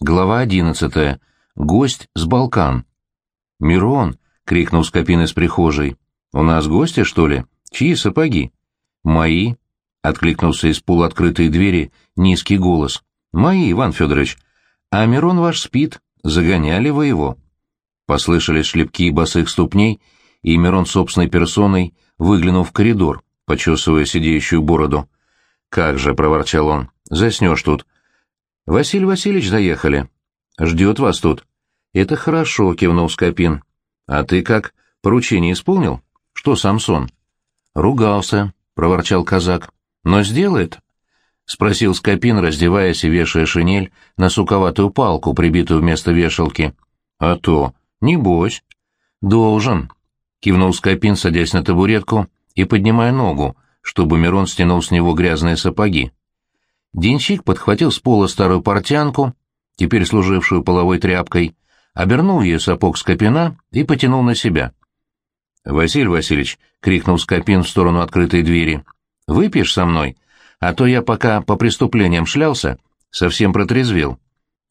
Глава одиннадцатая. Гость с Балкан. «Мирон!» — крикнул Скопин из прихожей. «У нас гости, что ли? Чьи сапоги?» «Мои!» — откликнулся из полуоткрытой двери низкий голос. «Мои, Иван Федорович. А Мирон ваш спит. Загоняли вы его?» Послышались шлепки босых ступней, и Мирон собственной персоной выглянул в коридор, почесывая сидеющую бороду. «Как же!» — проворчал он. «Заснешь тут. «Василий Васильевич заехали. Ждет вас тут». «Это хорошо», — кивнул Скопин. «А ты как, поручение исполнил? Что, Самсон?» «Ругался», — проворчал казак. «Но сделает?» — спросил Скопин, раздеваясь и вешая шинель на суковатую палку, прибитую вместо вешалки. «А то, небось». «Должен», — кивнул Скопин, садясь на табуретку и поднимая ногу, чтобы Мирон стянул с него грязные сапоги. Денщик подхватил с пола старую портянку, теперь служившую половой тряпкой, обернул ее сапог Скопина и потянул на себя. «Василий Васильевич!» — крикнул Скопин в сторону открытой двери. «Выпьешь со мной? А то я пока по преступлениям шлялся, совсем протрезвел».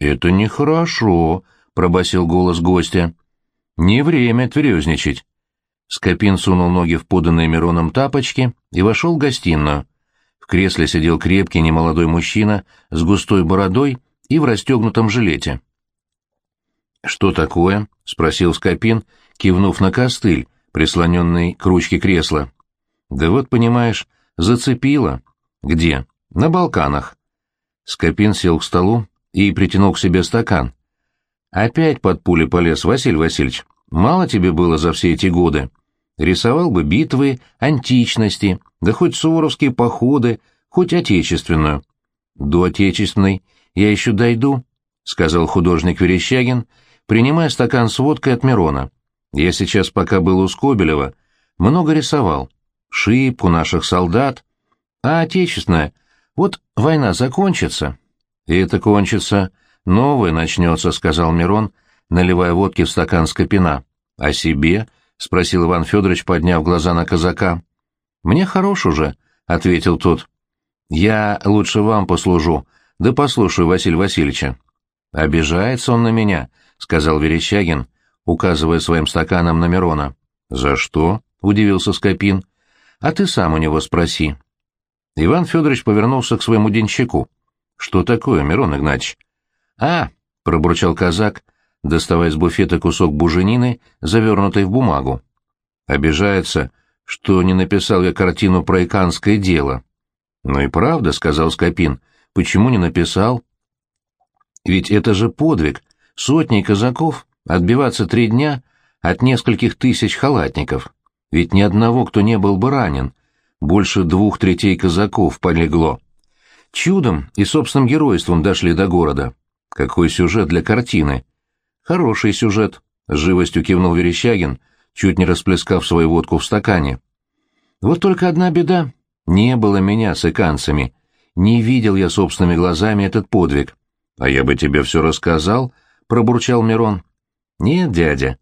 «Это нехорошо», — пробасил голос гостя. «Не время тверезничать». Скопин сунул ноги в поданные Мироном тапочки и вошел в гостиную кресле сидел крепкий немолодой мужчина с густой бородой и в расстегнутом жилете. «Что такое?» — спросил Скопин, кивнув на костыль, прислоненный к ручке кресла. «Да вот, понимаешь, зацепило». «Где?» «На Балканах». Скопин сел к столу и притянул к себе стакан. «Опять под пули полез, Василий Васильевич. Мало тебе было за все эти годы. Рисовал бы битвы, античности, да хоть суворовские походы, хоть отечественную. До отечественной я еще дойду, — сказал художник Верещагин, принимая стакан с водкой от Мирона. Я сейчас, пока был у Скобелева, много рисовал. Шибку наших солдат. А отечественная, вот война закончится. И это кончится, новое начнется, — сказал Мирон, наливая водки в стакан Скопина. О себе? —— спросил Иван Федорович, подняв глаза на казака. «Мне хорош уже», — ответил тот. «Я лучше вам послужу, да послушаю Василия Васильевича». «Обижается он на меня», — сказал Верещагин, указывая своим стаканом на Мирона. «За что?» — удивился Скопин. «А ты сам у него спроси». Иван Федорович повернулся к своему денщику. «Что такое, Мирон Игнатьевич?» «А!» — пробурчал казак, доставая из буфета кусок буженины, завернутый в бумагу. Обижается, что не написал я картину про иканское дело. «Ну и правда», — сказал Скопин, — «почему не написал?» «Ведь это же подвиг, сотни казаков отбиваться три дня от нескольких тысяч халатников. Ведь ни одного, кто не был бы ранен, больше двух третей казаков полегло. Чудом и собственным геройством дошли до города. Какой сюжет для картины!» «Хороший сюжет», — живостью кивнул Верещагин, чуть не расплескав свою водку в стакане. «Вот только одна беда. Не было меня с иканцами. Не видел я собственными глазами этот подвиг. А я бы тебе все рассказал», — пробурчал Мирон. «Нет, дядя,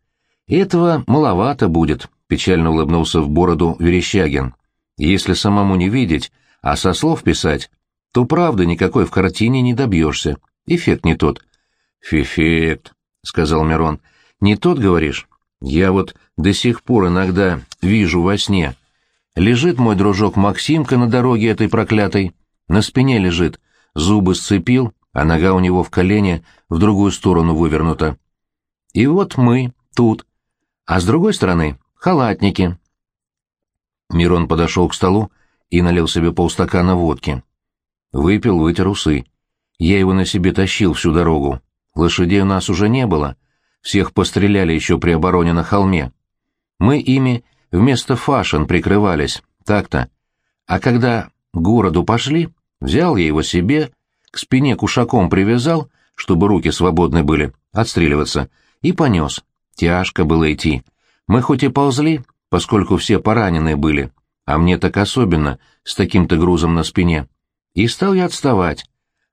этого маловато будет», — печально улыбнулся в бороду Верещагин. «Если самому не видеть, а со слов писать, то правда никакой в картине не добьешься. Эффект не тот». «Фефект», — сказал Мирон. «Не тот, говоришь? Я вот до сих пор иногда вижу во сне. Лежит мой дружок Максимка на дороге этой проклятой. На спине лежит, зубы сцепил, а нога у него в колене в другую сторону вывернута. И вот мы тут. А с другой стороны — халатники». Мирон подошел к столу и налил себе полстакана водки. Выпил, вытер усы. Я его на себе тащил всю дорогу. Лошадей у нас уже не было. Всех постреляли еще при обороне на холме. Мы ими вместо фашин прикрывались, так-то. А когда к городу пошли, взял я его себе, к спине кушаком привязал, чтобы руки свободны были, отстреливаться, и понес. Тяжко было идти. Мы хоть и ползли, поскольку все пораненные были, а мне так особенно, с таким-то грузом на спине. И стал я отставать.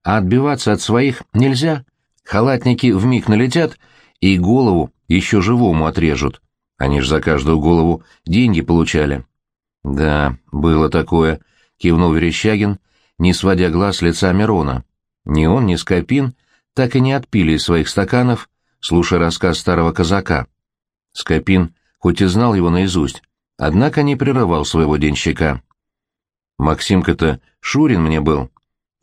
А отбиваться от своих нельзя. Халатники вмиг налетят и голову еще живому отрежут. Они ж за каждую голову деньги получали. — Да, было такое, — кивнул Верещагин, не сводя глаз с лица Мирона. Ни он, ни Скопин так и не отпили из своих стаканов, слушая рассказ старого казака. Скопин хоть и знал его наизусть, однако не прерывал своего денщика. Максимка-то Шурин мне был.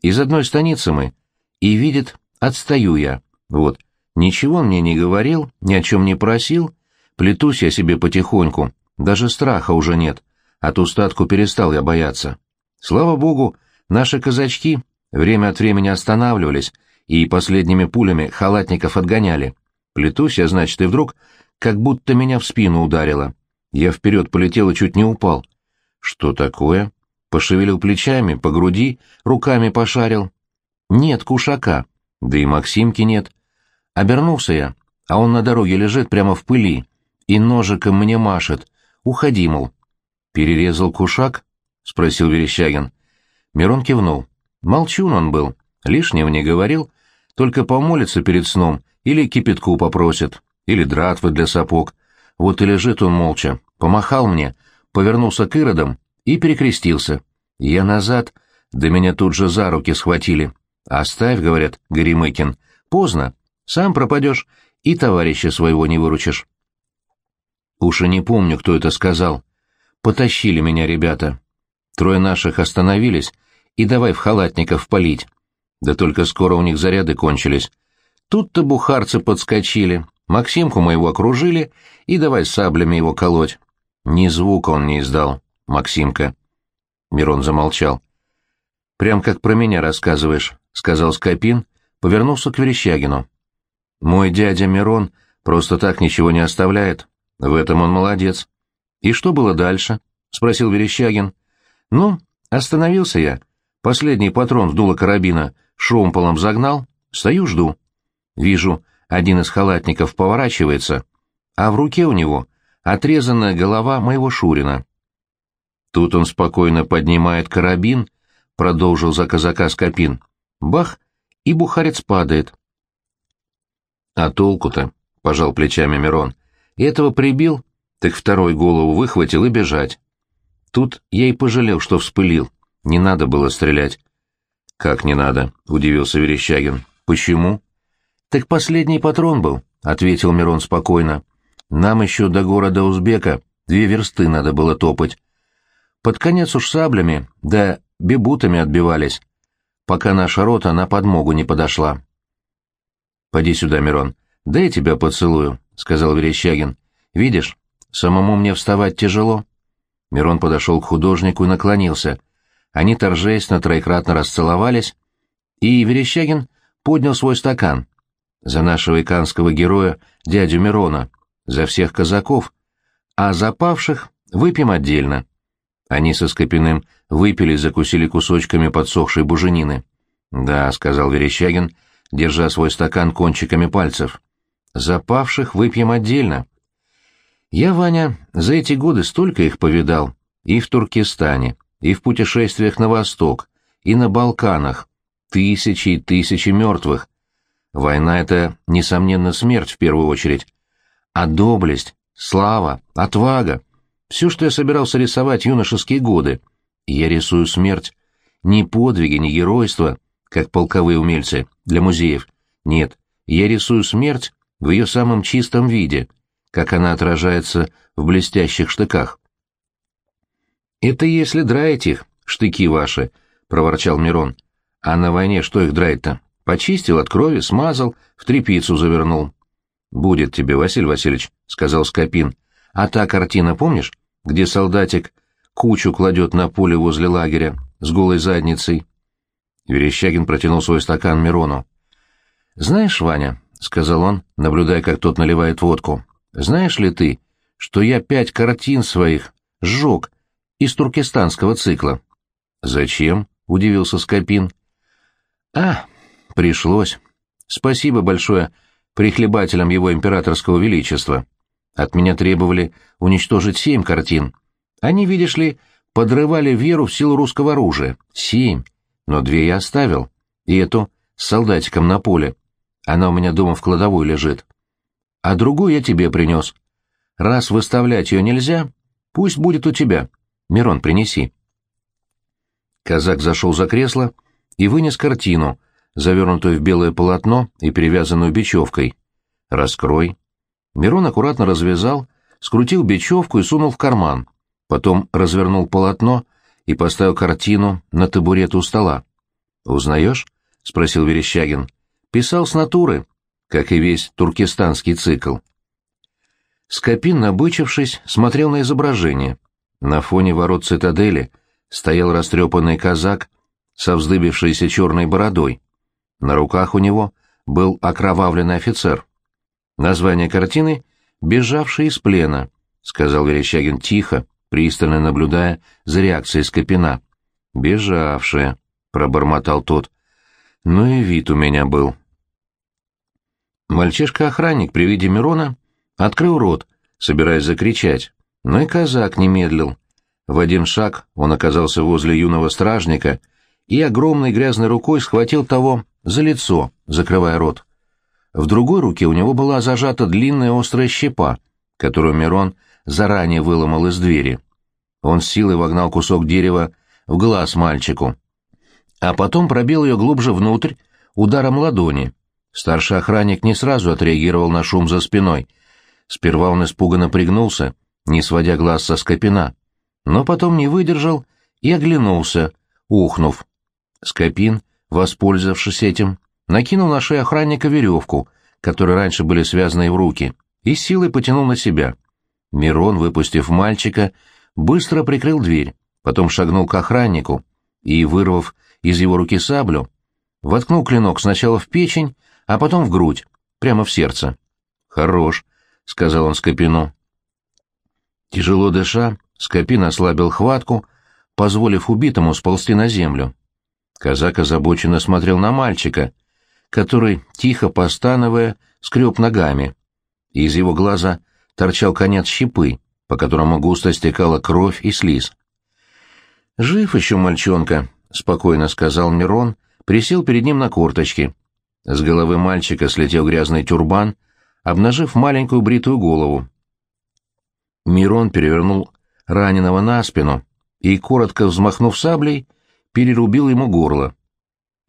Из одной станицы мы. И видит, отстаю я. Вот. Ничего он мне не говорил, ни о чем не просил. Плетусь я себе потихоньку. Даже страха уже нет. От устатку перестал я бояться. Слава богу, наши казачки время от времени останавливались и последними пулями халатников отгоняли. Плетусь я, значит, и вдруг как будто меня в спину ударило. Я вперед полетел и чуть не упал. Что такое? Пошевелил плечами, по груди, руками пошарил. Нет кушака, да и Максимки нет. Обернулся я, а он на дороге лежит прямо в пыли и ножиком мне машет. Уходи, мол. Перерезал кушак? — спросил Верещагин. Мирон кивнул. Молчун он был, лишнего не говорил, только помолится перед сном или кипятку попросит, или дратвы для сапог. Вот и лежит он молча, помахал мне, повернулся к иродам и перекрестился. Я назад, да меня тут же за руки схватили. «Оставь», — говорят, Горемыкин, — «поздно, сам пропадешь и товарища своего не выручишь». Уж и не помню, кто это сказал. Потащили меня ребята. Трое наших остановились и давай в халатников палить. Да только скоро у них заряды кончились. Тут-то бухарцы подскочили, Максимку моего окружили и давай саблями его колоть. Ни звука он не издал, Максимка. Мирон замолчал. «Прям как про меня рассказываешь», — сказал Скопин, повернулся к Верещагину. «Мой дядя Мирон просто так ничего не оставляет. В этом он молодец». «И что было дальше?» — спросил Верещагин. «Ну, остановился я. Последний патрон в дуло карабина шомполом загнал. Стою, жду. Вижу, один из халатников поворачивается, а в руке у него отрезанная голова моего Шурина. Тут он спокойно поднимает карабин, продолжил за казака Скопин. Бах! И бухарец падает. А толку-то, пожал плечами Мирон. Этого прибил, так второй голову выхватил и бежать. Тут я и пожалел, что вспылил. Не надо было стрелять. Как не надо? удивился Верещагин. Почему? Так последний патрон был, ответил Мирон спокойно. Нам еще до города Узбека две версты надо было топать. Под конец уж саблями, да бебутами отбивались, пока наша рота на подмогу не подошла. — Поди сюда, Мирон, да я тебя поцелую, — сказал Верещагин. — Видишь, самому мне вставать тяжело. Мирон подошел к художнику и наклонился. Они торжественно троекратно расцеловались, и Верещагин поднял свой стакан. За нашего иканского героя, дядю Мирона, за всех казаков, а за павших выпьем отдельно. Они со Скопиным выпили и закусили кусочками подсохшей буженины. «Да», — сказал Верещагин, держа свой стакан кончиками пальцев. «Запавших выпьем отдельно». «Я, Ваня, за эти годы столько их повидал. И в Туркестане, и в путешествиях на восток, и на Балканах. Тысячи и тысячи мертвых. Война — это, несомненно, смерть в первую очередь. А доблесть, слава, отвага все, что я собирался рисовать юношеские годы. Я рисую смерть. Ни подвиги, ни геройство, как полковые умельцы, для музеев. Нет, я рисую смерть в ее самом чистом виде, как она отражается в блестящих штыках. «Это если драить их, штыки ваши», — проворчал Мирон. «А на войне что их драть-то? Почистил от крови, смазал, в тряпицу завернул». «Будет тебе, Василий Васильевич», — сказал Скопин. «А та картина, помнишь? где солдатик кучу кладет на поле возле лагеря с голой задницей. Верещагин протянул свой стакан Мирону. «Знаешь, Ваня», — сказал он, наблюдая, как тот наливает водку, — «знаешь ли ты, что я пять картин своих сжег из туркестанского цикла?» «Зачем?» — удивился Скопин. «А, пришлось. Спасибо большое прихлебателям его императорского величества. От меня требовали уничтожить семь картин. Они, видишь ли, подрывали веру в силу русского оружия. Семь. Но две я оставил. И эту с солдатиком на поле. Она у меня дома в кладовой лежит. А другую я тебе принес. Раз выставлять ее нельзя, пусть будет у тебя. Мирон, принеси. Казак зашел за кресло и вынес картину, завернутую в белое полотно и перевязанную бечевкой. «Раскрой». Мирон аккуратно развязал, скрутил бечевку и сунул в карман. Потом развернул полотно и поставил картину на табурет у стола. «Узнаешь?» — спросил Верещагин. «Писал с натуры, как и весь туркестанский цикл». Скопин, набычившись, смотрел на изображение. На фоне ворот цитадели стоял растрепанный казак со вздыбившейся черной бородой. На руках у него был окровавленный офицер. Название картины «Бежавший из плена», — сказал Верещагин тихо, пристально наблюдая за реакцией Скопина. «Бежавшая», — пробормотал тот. «Ну и вид у меня был». Мальчишка-охранник при виде Мирона открыл рот, собираясь закричать, но и казак не медлил. В один шаг он оказался возле юного стражника и огромной грязной рукой схватил того за лицо, закрывая рот. В другой руке у него была зажата длинная острая щепа, которую Мирон заранее выломал из двери. Он с силой вогнал кусок дерева в глаз мальчику, а потом пробил ее глубже внутрь ударом ладони. Старший охранник не сразу отреагировал на шум за спиной. Сперва он испуганно пригнулся, не сводя глаз со Скопина, но потом не выдержал и оглянулся, ухнув. Скопин, воспользовавшись этим, накинул на шею охранника веревку, которой раньше были связаны в руки, и силой потянул на себя. Мирон, выпустив мальчика, быстро прикрыл дверь, потом шагнул к охраннику и, вырвав из его руки саблю, воткнул клинок сначала в печень, а потом в грудь, прямо в сердце. «Хорош», — сказал он Скопину. Тяжело дыша, Скопин ослабил хватку, позволив убитому сползти на землю. Казак озабоченно смотрел на мальчика, который, тихо постановая, скреб ногами. Из его глаза торчал конец щепы, по которому густо стекала кровь и слиз. «Жив еще мальчонка», — спокойно сказал Мирон, присел перед ним на корточки. С головы мальчика слетел грязный тюрбан, обнажив маленькую бритую голову. Мирон перевернул раненого на спину и, коротко взмахнув саблей, перерубил ему горло.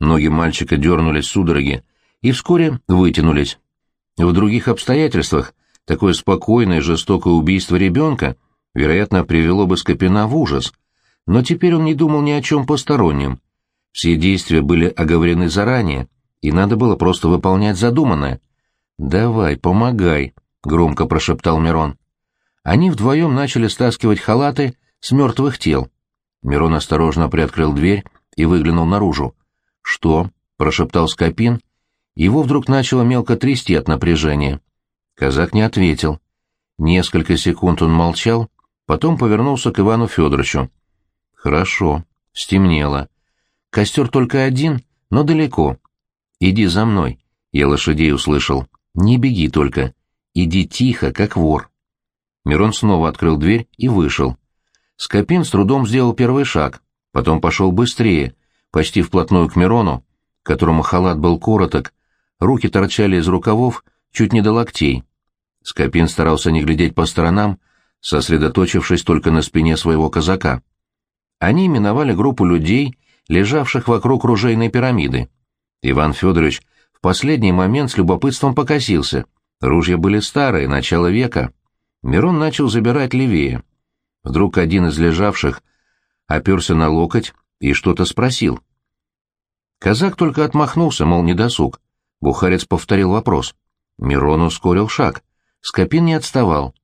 Ноги мальчика дернулись судороги и вскоре вытянулись. В других обстоятельствах такое спокойное жестокое убийство ребенка, вероятно, привело бы Скопина в ужас, но теперь он не думал ни о чем постороннем. Все действия были оговорены заранее, и надо было просто выполнять задуманное. «Давай, помогай», — громко прошептал Мирон. Они вдвоем начали стаскивать халаты с мертвых тел. Мирон осторожно приоткрыл дверь и выглянул наружу. «Что?» — прошептал Скопин. Его вдруг начало мелко трясти от напряжения. Казак не ответил. Несколько секунд он молчал, потом повернулся к Ивану Федоровичу. «Хорошо. Стемнело. Костер только один, но далеко. Иди за мной». Я лошадей услышал. «Не беги только. Иди тихо, как вор». Мирон снова открыл дверь и вышел. Скопин с трудом сделал первый шаг, потом пошел быстрее, почти вплотную к Мирону, которому халат был короток, руки торчали из рукавов чуть не до локтей. Скопин старался не глядеть по сторонам, сосредоточившись только на спине своего казака. Они миновали группу людей, лежавших вокруг ружейной пирамиды. Иван Федорович в последний момент с любопытством покосился. Ружья были старые, начало века. Мирон начал забирать левее. Вдруг один из лежавших оперся на локоть и что-то спросил. Казак только отмахнулся, мол, не досуг. Бухарец повторил вопрос. Мирон ускорил шаг. Скопин не отставал.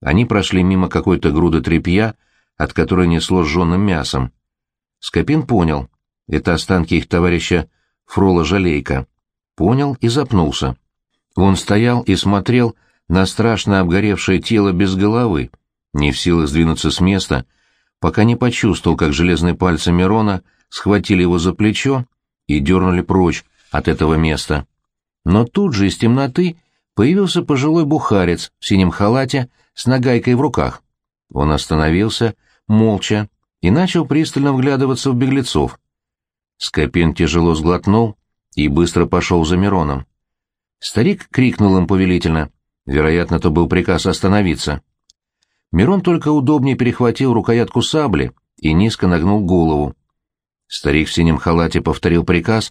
Они прошли мимо какой-то груды тряпья, от которой несло сжженным мясом. Скопин понял. Это останки их товарища Фрола Жалейка. Понял и запнулся. Он стоял и смотрел на страшно обгоревшее тело без головы, не в силах сдвинуться с места, пока не почувствовал, как железные пальцы Мирона схватили его за плечо и дернули прочь от этого места. Но тут же из темноты появился пожилой бухарец в синем халате с нагайкой в руках. Он остановился, молча, и начал пристально вглядываться в беглецов. Скопин тяжело сглотнул и быстро пошел за Мироном. Старик крикнул им повелительно. Вероятно, то был приказ остановиться. Мирон только удобнее перехватил рукоятку сабли и низко нагнул голову. Старик в синем халате повторил приказ,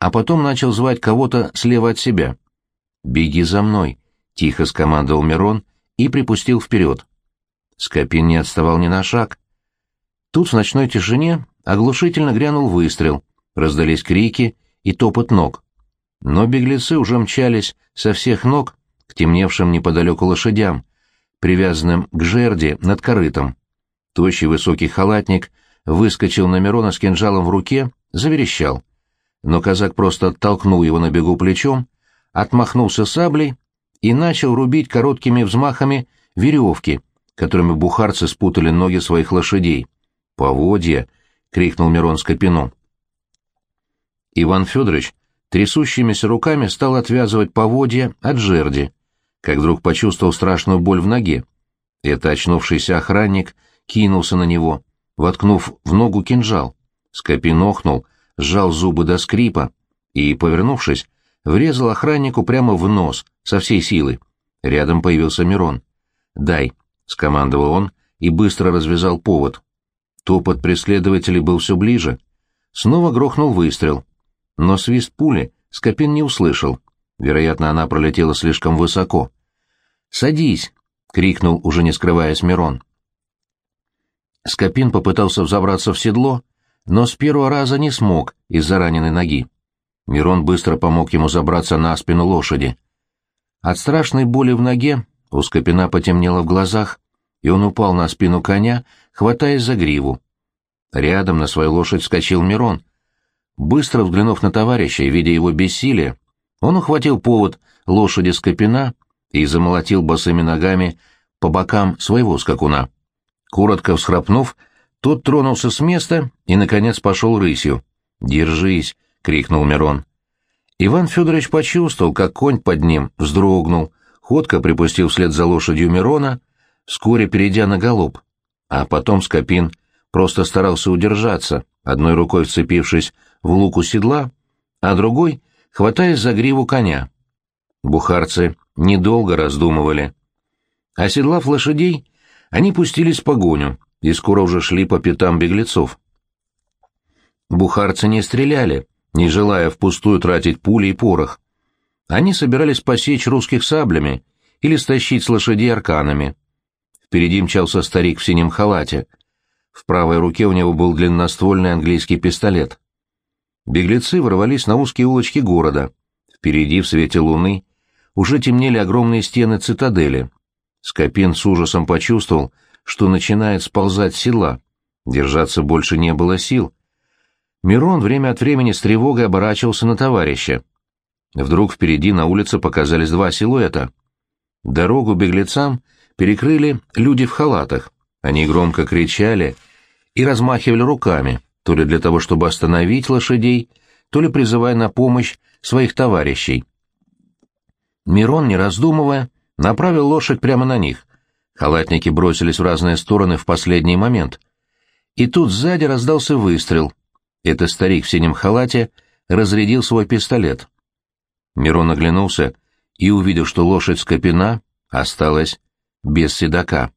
а потом начал звать кого-то слева от себя. «Беги за мной», — тихо скомандовал Мирон и припустил вперед. Скопин не отставал ни на шаг. Тут в ночной тишине оглушительно грянул выстрел, раздались крики и топот ног. Но беглецы уже мчались со всех ног к темневшим неподалеку лошадям, привязанным к жерди над корытом. Тощий высокий халатник выскочил на Мирона с кинжалом в руке, заверещал. Но казак просто оттолкнул его на бегу плечом, отмахнулся саблей и начал рубить короткими взмахами веревки, которыми бухарцы спутали ноги своих лошадей. «Поводья!» — крикнул Мирон Скопину. Иван Федорович трясущимися руками стал отвязывать поводья от жерди, как вдруг почувствовал страшную боль в ноге. Это очнувшийся охранник кинулся на него, воткнув в ногу кинжал. Скопин охнул, сжал зубы до скрипа и, повернувшись, врезал охраннику прямо в нос со всей силы. Рядом появился Мирон. «Дай», — скомандовал он и быстро развязал повод. Топот преследователей был все ближе. Снова грохнул выстрел. Но свист пули Скопин не услышал. Вероятно, она пролетела слишком высоко. «Садись!» — крикнул, уже не скрываясь, Мирон. Скопин попытался взобраться в седло, но с первого раза не смог из-за раненой ноги. Мирон быстро помог ему забраться на спину лошади. От страшной боли в ноге у Скопина потемнело в глазах, и он упал на спину коня, хватаясь за гриву. Рядом на свою лошадь вскочил Мирон. Быстро взглянув на товарища и видя его бессилие, он ухватил повод лошади Скопина и замолотил босыми ногами по бокам своего скакуна. Коротко всхрапнув, тот тронулся с места и, наконец, пошел рысью. «Держись!» — крикнул Мирон. Иван Федорович почувствовал, как конь под ним вздрогнул, ходко припустил вслед за лошадью Мирона, вскоре перейдя на галоп. А потом Скопин просто старался удержаться, одной рукой вцепившись в луку седла, а другой — хватаясь за гриву коня. Бухарцы недолго раздумывали. Оседлав лошадей, они пустились в погоню и скоро уже шли по пятам беглецов. Бухарцы не стреляли, не желая впустую тратить пули и порох. Они собирались посечь русских саблями или стащить с лошадей арканами. Впереди мчался старик в синем халате. В правой руке у него был длинноствольный английский пистолет. Беглецы ворвались на узкие улочки города. Впереди, в свете луны, уже темнели огромные стены цитадели — Скопин с ужасом почувствовал, что начинает сползать сила. Держаться больше не было сил. Мирон время от времени с тревогой оборачивался на товарища. Вдруг впереди на улице показались два силуэта. Дорогу беглецам перекрыли люди в халатах. Они громко кричали и размахивали руками, то ли для того, чтобы остановить лошадей, то ли призывая на помощь своих товарищей. Мирон, не раздумывая, направил лошадь прямо на них. Халатники бросились в разные стороны в последний момент. И тут сзади раздался выстрел. Это старик в синем халате разрядил свой пистолет. Мирон оглянулся и увидел, что лошадь Скопина осталась без седока.